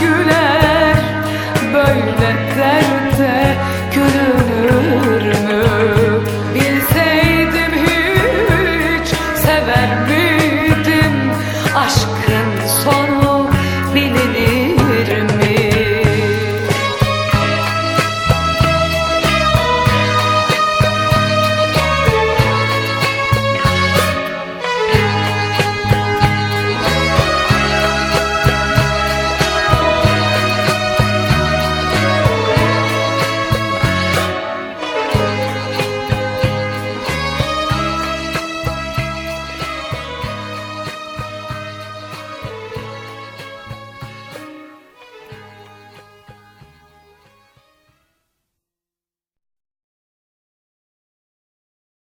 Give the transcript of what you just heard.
güler Böyle derde gülünür mü?